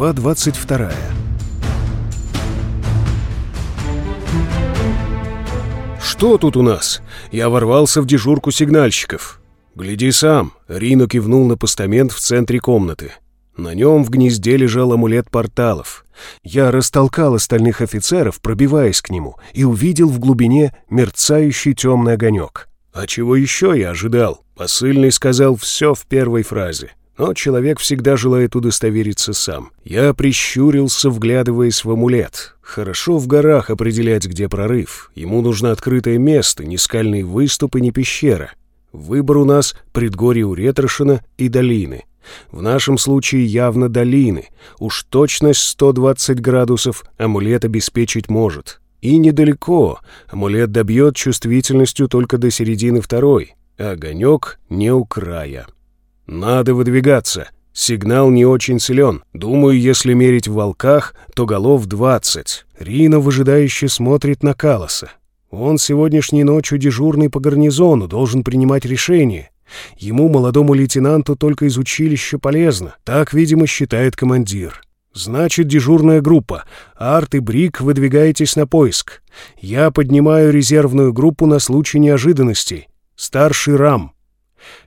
Глава 22 «Что тут у нас? Я ворвался в дежурку сигнальщиков. Гляди сам!» Рино кивнул на постамент в центре комнаты. На нем в гнезде лежал амулет порталов. Я растолкал остальных офицеров, пробиваясь к нему, и увидел в глубине мерцающий темный огонек. А чего еще я ожидал? Посыльный сказал все в первой фразе. Но человек всегда желает удостовериться сам. Я прищурился, вглядываясь в амулет. Хорошо в горах определять, где прорыв. Ему нужно открытое место, ни скальные выступы, ни пещера. Выбор у нас — предгорье у Ретрошина и долины. В нашем случае явно долины. Уж точность 120 градусов амулет обеспечить может. И недалеко. Амулет добьет чувствительностью только до середины второй. А огонек не у края. «Надо выдвигаться. Сигнал не очень силен. Думаю, если мерить в волках, то голов двадцать». Рина выжидающе смотрит на Калоса. Он сегодняшней ночью дежурный по гарнизону, должен принимать решение. Ему, молодому лейтенанту, только из училища полезно. Так, видимо, считает командир. Значит, дежурная группа. Арт и Брик выдвигаетесь на поиск. Я поднимаю резервную группу на случай неожиданностей. Старший Рам.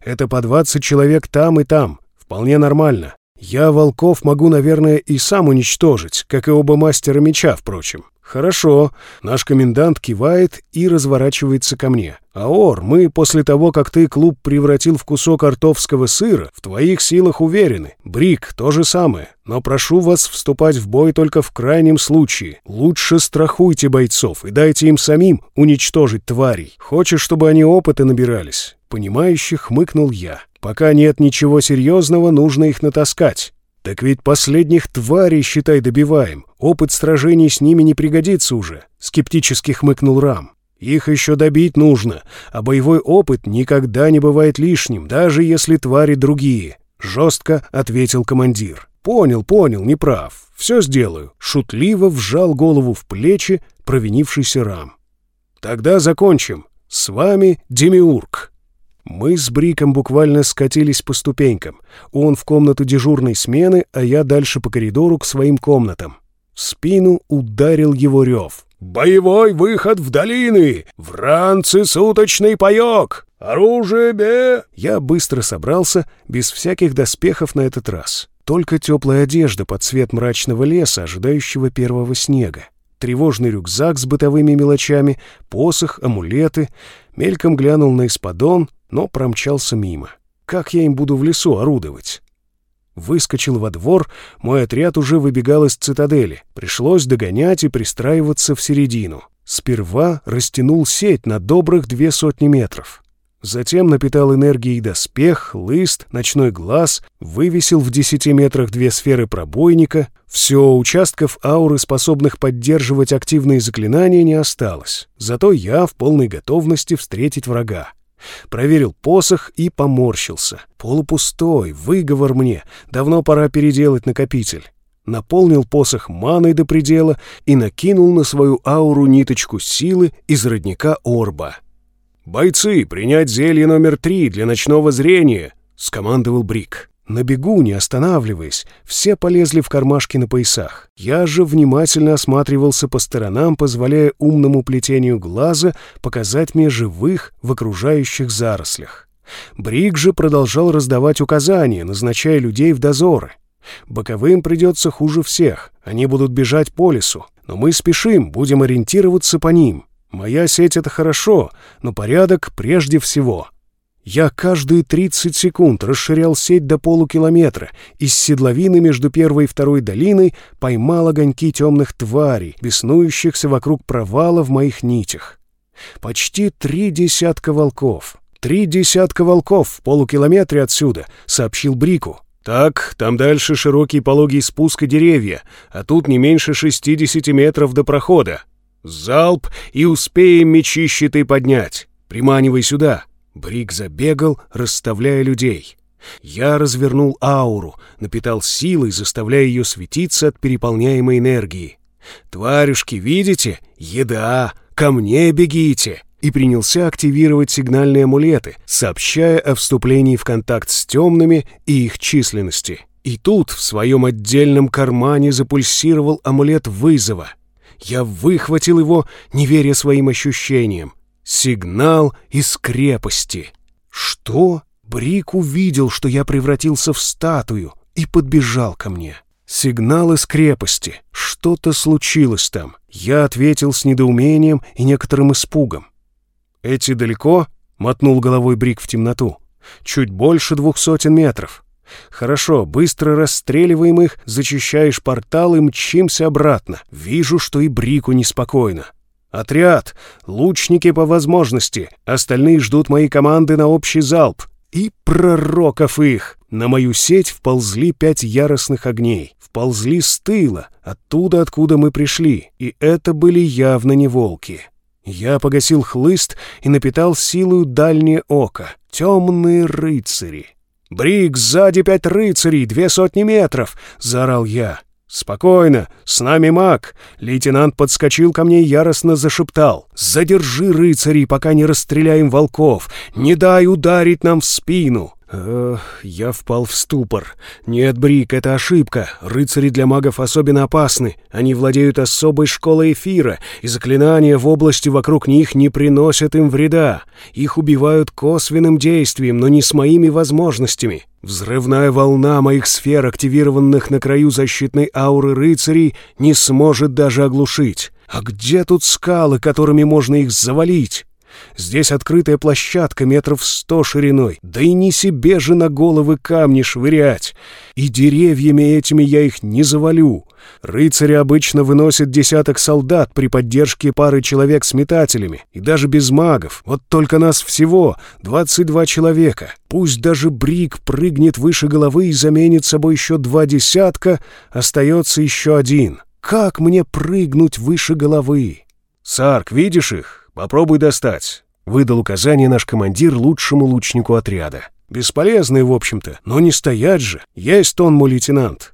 Это по 20 человек там и там. Вполне нормально. Я волков могу, наверное, и сам уничтожить, как и оба мастера меча, впрочем. Хорошо. Наш комендант кивает и разворачивается ко мне. Аор, мы после того, как ты клуб превратил в кусок артовского сыра, в твоих силах уверены. Брик, то же самое. Но прошу вас вступать в бой только в крайнем случае. Лучше страхуйте бойцов и дайте им самим уничтожить тварей. Хочешь, чтобы они опыты набирались? Понимающе хмыкнул я. Пока нет ничего серьезного, нужно их натаскать. Так ведь последних тварей, считай, добиваем. Опыт сражений с ними не пригодится уже. Скептически хмыкнул Рам. Их еще добить нужно, а боевой опыт никогда не бывает лишним, даже если твари другие. Жестко ответил командир. Понял, понял, не прав. Все сделаю. Шутливо вжал голову в плечи провинившийся Рам. Тогда закончим. С вами Демиург. Мы с Бриком буквально скатились по ступенькам. Он в комнату дежурной смены, а я дальше по коридору к своим комнатам. В спину ударил его рев. «Боевой выход в долины! Вранцы суточный паёк! Оружие бе!» Я быстро собрался, без всяких доспехов на этот раз. Только теплая одежда под цвет мрачного леса, ожидающего первого снега. Тревожный рюкзак с бытовыми мелочами, посох, амулеты. Мельком глянул на исподон, но промчался мимо. Как я им буду в лесу орудовать? Выскочил во двор, мой отряд уже выбегал из цитадели. Пришлось догонять и пристраиваться в середину. Сперва растянул сеть на добрых две сотни метров. Затем напитал энергией доспех, лыст, ночной глаз, вывесил в десяти метрах две сферы пробойника. Все, участков ауры, способных поддерживать активные заклинания, не осталось. Зато я в полной готовности встретить врага. Проверил посох и поморщился. Полупустой, выговор мне. Давно пора переделать накопитель. Наполнил посох маной до предела и накинул на свою ауру ниточку силы из родника Орба. «Бойцы, принять зелье номер три для ночного зрения!» — скомандовал Брик. На бегу, не останавливаясь, все полезли в кармашки на поясах. Я же внимательно осматривался по сторонам, позволяя умному плетению глаза показать мне живых в окружающих зарослях. Брик же продолжал раздавать указания, назначая людей в дозоры. Боковым придется хуже всех, они будут бежать по лесу, но мы спешим, будем ориентироваться по ним. Моя сеть — это хорошо, но порядок прежде всего. Я каждые 30 секунд расширял сеть до полукилометра. Из седловины между первой и второй долиной поймал огоньки темных тварей, беснующихся вокруг провала в моих нитях. Почти три десятка волков. Три десятка волков в полукилометре отсюда, сообщил Брику. Так, там дальше широкий пологий спуск и деревья, а тут не меньше 60 метров до прохода. Залп, и успеем мечи щиты поднять. Приманивай сюда. Брик забегал, расставляя людей. Я развернул ауру, напитал силой, заставляя ее светиться от переполняемой энергии. «Тварюшки, видите? Еда! Ко мне бегите!» и принялся активировать сигнальные амулеты, сообщая о вступлении в контакт с темными и их численности. И тут в своем отдельном кармане запульсировал амулет вызова. Я выхватил его, не веря своим ощущениям. Сигнал из крепости. Что? Брик увидел, что я превратился в статую и подбежал ко мне. Сигнал из крепости. Что-то случилось там. Я ответил с недоумением и некоторым испугом. «Эти далеко?» — мотнул головой Брик в темноту. «Чуть больше двух сотен метров. Хорошо, быстро расстреливаем их, зачищаешь портал и мчимся обратно. Вижу, что и Брику неспокойно. Отряд, лучники по возможности, остальные ждут моей команды на общий залп. И пророков их! На мою сеть вползли пять яростных огней. Вползли с тыла, оттуда, откуда мы пришли. И это были явно не волки. Я погасил хлыст и напитал силою дальнее око. Темные рыцари. «Брик, сзади пять рыцарей, две сотни метров!» — заорал я. «Спокойно, с нами маг!» Лейтенант подскочил ко мне и яростно зашептал. «Задержи рыцарей, пока не расстреляем волков! Не дай ударить нам в спину!» Эх, я впал в ступор. Нет, Брик, это ошибка. Рыцари для магов особенно опасны. Они владеют особой школой эфира, и заклинания в области вокруг них не приносят им вреда. Их убивают косвенным действием, но не с моими возможностями. Взрывная волна моих сфер, активированных на краю защитной ауры рыцарей, не сможет даже оглушить. А где тут скалы, которыми можно их завалить? Здесь открытая площадка метров сто шириной, да и не себе же на головы камни швырять. И деревьями этими я их не завалю. Рыцари обычно выносят десяток солдат при поддержке пары человек с метателями, и даже без магов. Вот только нас всего двадцать два человека. Пусть даже Брик прыгнет выше головы и заменит собой еще два десятка, остается еще один. Как мне прыгнуть выше головы? Сарк, видишь их? «Попробуй достать», — выдал указание наш командир лучшему лучнику отряда. «Бесполезные, в общем-то, но не стоять же. Есть он, мой лейтенант».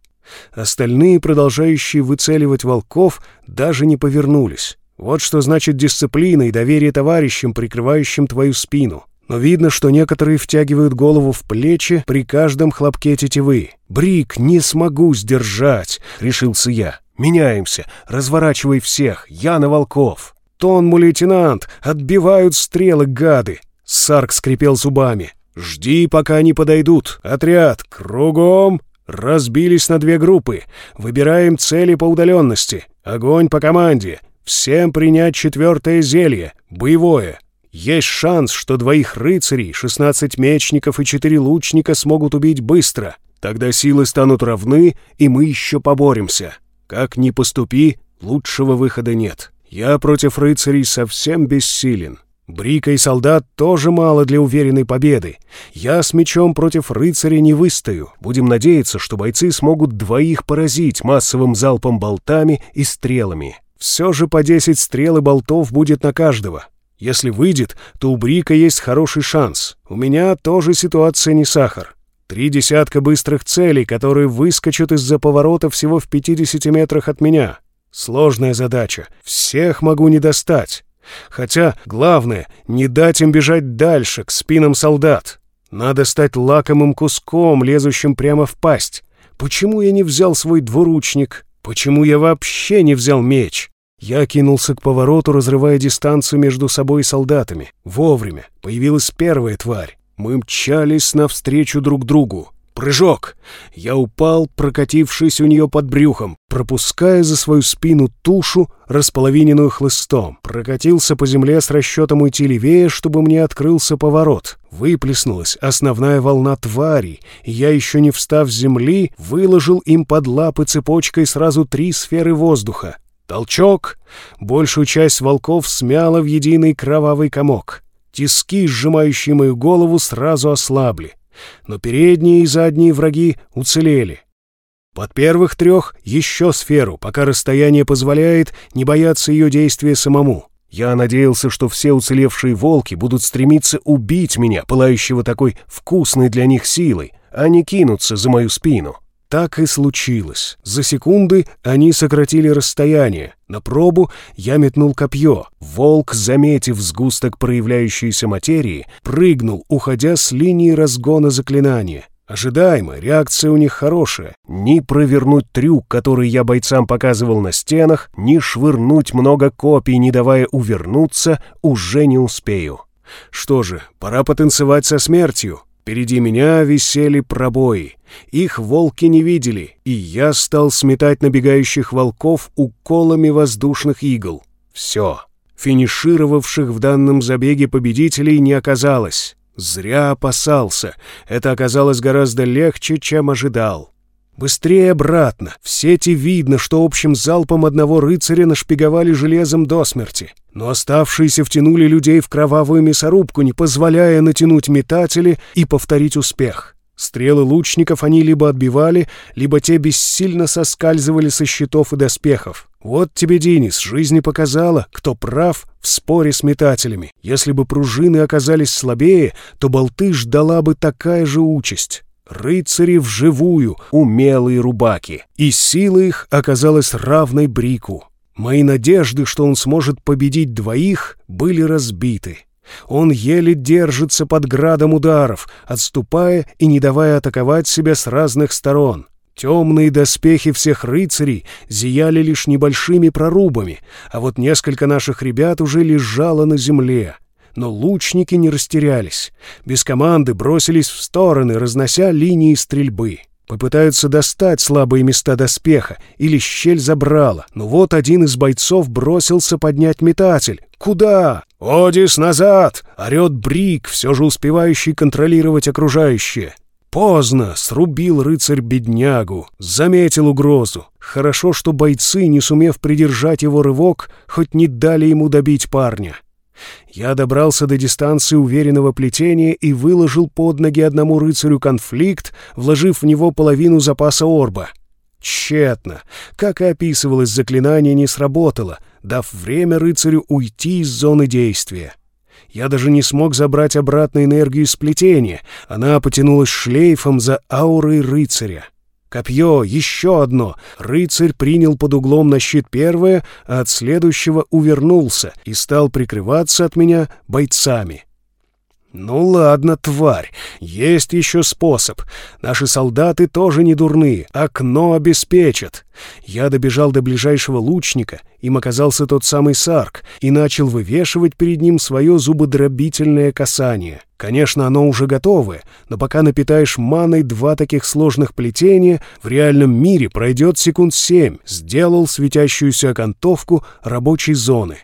Остальные, продолжающие выцеливать волков, даже не повернулись. Вот что значит дисциплина и доверие товарищам, прикрывающим твою спину. Но видно, что некоторые втягивают голову в плечи при каждом хлопке тетивы. «Брик, не смогу сдержать!» — решился я. «Меняемся, разворачивай всех, я на волков!» «Тонму, лейтенант! Отбивают стрелы, гады!» Сарк скрипел зубами. «Жди, пока они подойдут. Отряд, кругом!» Разбились на две группы. Выбираем цели по удаленности. Огонь по команде. Всем принять четвертое зелье. Боевое. Есть шанс, что двоих рыцарей, 16 мечников и четыре лучника смогут убить быстро. Тогда силы станут равны, и мы еще поборемся. Как ни поступи, лучшего выхода нет. Я против рыцарей совсем бессилен. Брика и солдат тоже мало для уверенной победы. Я с мечом против рыцаря не выстою. Будем надеяться, что бойцы смогут двоих поразить массовым залпом болтами и стрелами. Все же по 10 стрел и болтов будет на каждого. Если выйдет, то у Брика есть хороший шанс. У меня тоже ситуация не сахар. Три десятка быстрых целей, которые выскочат из-за поворота всего в 50 метрах от меня. Сложная задача. Всех могу не достать. Хотя, главное, не дать им бежать дальше, к спинам солдат. Надо стать лакомым куском, лезущим прямо в пасть. Почему я не взял свой двуручник? Почему я вообще не взял меч? Я кинулся к повороту, разрывая дистанцию между собой и солдатами. Вовремя. Появилась первая тварь. Мы мчались навстречу друг другу. Прыжок! Я упал, прокатившись у нее под брюхом, пропуская за свою спину тушу, располовиненную хлыстом. Прокатился по земле с расчетом уйти левее, чтобы мне открылся поворот. Выплеснулась основная волна тварей, и я, еще не встав с земли, выложил им под лапы цепочкой сразу три сферы воздуха. Толчок! Большую часть волков смяло в единый кровавый комок. Тиски, сжимающие мою голову, сразу ослабли но передние и задние враги уцелели. Под первых трех еще сферу, пока расстояние позволяет не бояться ее действия самому. Я надеялся, что все уцелевшие волки будут стремиться убить меня, пылающего такой вкусной для них силой, а не кинуться за мою спину. Так и случилось. За секунды они сократили расстояние. На пробу я метнул копье. Волк, заметив сгусток проявляющейся материи, прыгнул, уходя с линии разгона заклинания. Ожидаемо, реакция у них хорошая. Ни провернуть трюк, который я бойцам показывал на стенах, ни швырнуть много копий, не давая увернуться, уже не успею. Что же, пора потанцевать со смертью. Впереди меня висели пробои. Их волки не видели, и я стал сметать набегающих волков уколами воздушных игл. Все. Финишировавших в данном забеге победителей не оказалось. Зря опасался. Это оказалось гораздо легче, чем ожидал. Быстрее обратно. В сети видно, что общим залпом одного рыцаря нашпиговали железом до смерти. Но оставшиеся втянули людей в кровавую мясорубку, не позволяя натянуть метатели и повторить успех. Стрелы лучников они либо отбивали, либо те бессильно соскальзывали со щитов и доспехов. Вот тебе, Денис, жизнь показала, кто прав в споре с метателями. Если бы пружины оказались слабее, то болты ждала бы такая же участь. Рыцари вживую, умелые рубаки. И сила их оказалась равной Брику. Мои надежды, что он сможет победить двоих, были разбиты. Он еле держится под градом ударов, отступая и не давая атаковать себя с разных сторон. Темные доспехи всех рыцарей зияли лишь небольшими прорубами, а вот несколько наших ребят уже лежало на земле. Но лучники не растерялись. Без команды бросились в стороны, разнося линии стрельбы. Попытаются достать слабые места доспеха или щель забрала. Но вот один из бойцов бросился поднять метатель. «Куда?» «Одис, назад!» — орет Брик, все же успевающий контролировать окружающее. Поздно срубил рыцарь беднягу, заметил угрозу. Хорошо, что бойцы, не сумев придержать его рывок, хоть не дали ему добить парня. Я добрался до дистанции уверенного плетения и выложил под ноги одному рыцарю конфликт, вложив в него половину запаса орба. Тщетно. Как и описывалось, заклинание не сработало, дав время рыцарю уйти из зоны действия. Я даже не смог забрать обратно энергию сплетения, она потянулась шлейфом за аурой рыцаря. Копье, еще одно. Рыцарь принял под углом на щит первое, а от следующего увернулся и стал прикрываться от меня бойцами. «Ну ладно, тварь, есть еще способ. Наши солдаты тоже не дурные, окно обеспечат». Я добежал до ближайшего лучника, им оказался тот самый Сарк, и начал вывешивать перед ним свое зубодробительное касание. Конечно, оно уже готовое, но пока напитаешь маной два таких сложных плетения, в реальном мире пройдет секунд семь. Сделал светящуюся окантовку рабочей зоны.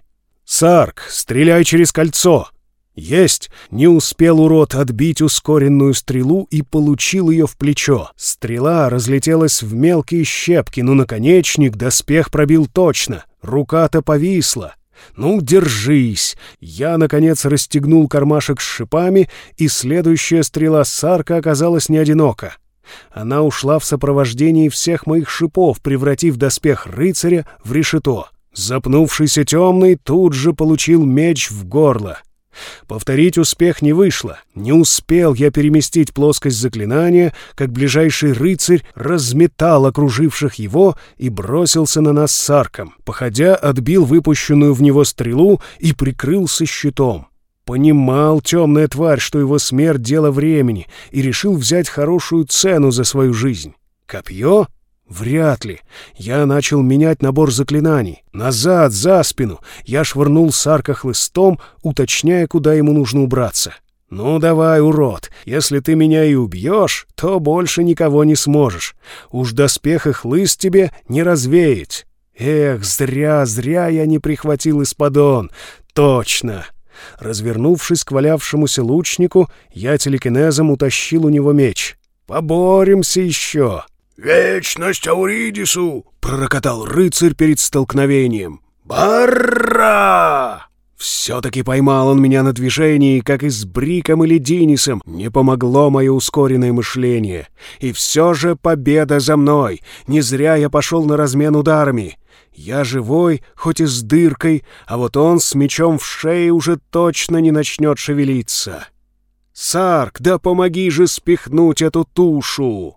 «Сарк, стреляй через кольцо!» «Есть!» Не успел урод отбить ускоренную стрелу и получил ее в плечо. Стрела разлетелась в мелкие щепки, но наконечник доспех пробил точно. Рука-то повисла. «Ну, держись!» Я, наконец, расстегнул кармашек с шипами, и следующая стрела Сарка оказалась не одинока. Она ушла в сопровождении всех моих шипов, превратив доспех рыцаря в решето. Запнувшийся темный тут же получил меч в горло. Повторить успех не вышло. Не успел я переместить плоскость заклинания, как ближайший рыцарь разметал окруживших его и бросился на нас с арком. Походя, отбил выпущенную в него стрелу и прикрылся щитом. Понимал темная тварь, что его смерть — дело времени, и решил взять хорошую цену за свою жизнь. Копье? Вряд ли. Я начал менять набор заклинаний. Назад, за спину. Я швырнул Сарка хлыстом, уточняя, куда ему нужно убраться. «Ну давай, урод, если ты меня и убьешь, то больше никого не сможешь. Уж доспех и хлыст тебе не развеять». Эх, зря, зря я не прихватил исподон. Точно. Развернувшись к валявшемуся лучнику, я телекинезом утащил у него меч. «Поборемся еще!» «Вечность Ауридису!» — пророкотал рыцарь перед столкновением. «Барра!» Все-таки поймал он меня на движении, как и с Бриком или Динисом. Не помогло мое ускоренное мышление. И все же победа за мной. Не зря я пошел на размен ударами. Я живой, хоть и с дыркой, а вот он с мечом в шее уже точно не начнет шевелиться. «Сарк, да помоги же спихнуть эту тушу!»